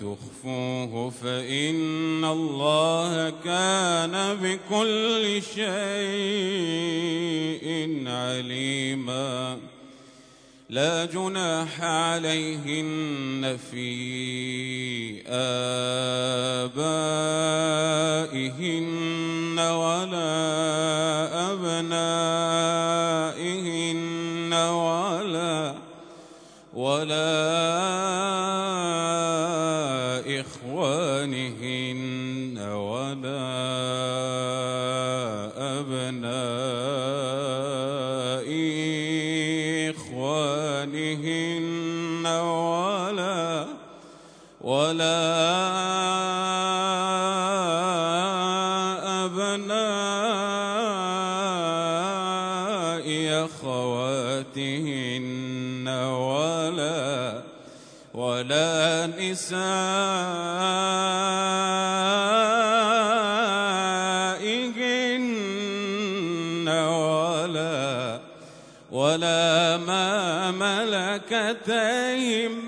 تخفوه فإن الله كان بكل شيء عليما. لا جناح عليهن في آبائهن ولا أبنائهن ولا ولا أبناء أخواتهن ولا ولا نسائهن ولا ولا ما ملكت أيمانهن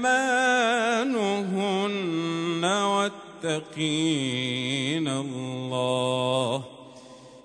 واتقين الله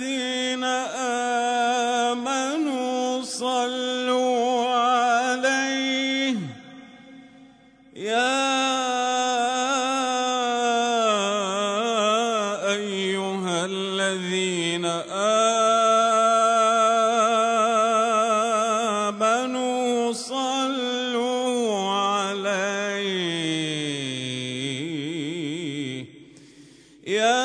الذين آمنوا صلوا عليه. يا أيها الذين آمنوا صلوا عليه. يا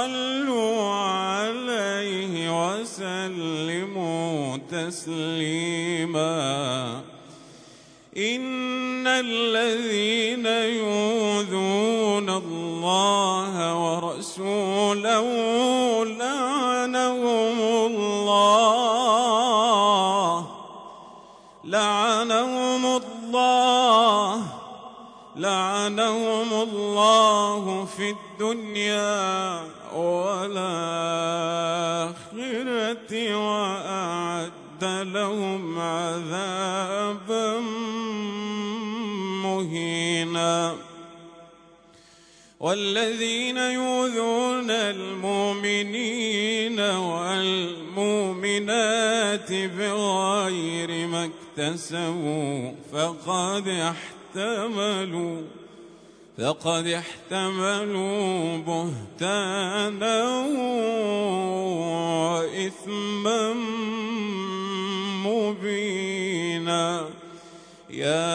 صلوا عليه وسلموا تسليما. إن الذين يؤذون الله ورسوله لعنهم الله لعنهم الله لعنهم الله في الدنيا. والآخرة وأعد لهم عذابا مهينا. والذين يؤذون المؤمنين والمؤمنات بغير ما اكتسبوا فقد احتملوا فقد احتملوا بهتانا وإثما مبينا. يا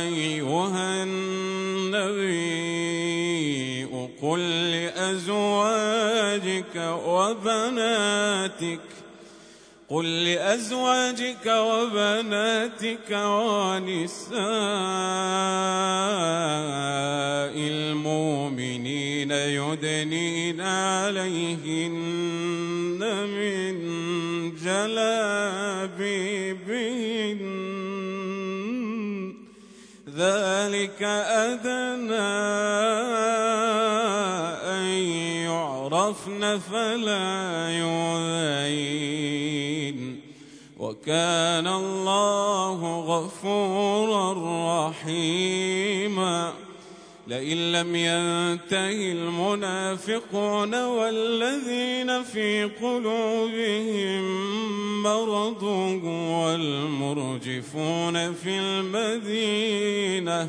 أيها النبي قل لأزواجك وبناتك قل لأزواجك وبناتك ونساء المؤمنين يدنين عليهن من جلابيبهن. ذلك أدنى يعرفن فلا يؤذين وكان الله غفورا رحيما. لئن لم ينته المنافقون والذين في قلوبهم مرض والمرجفون في المدينة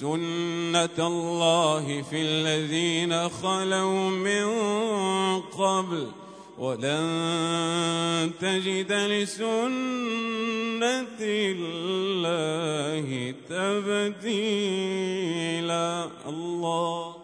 سنة الله في الذين خلوا من قبل ولن تجد لسنة الله تبديلا. الله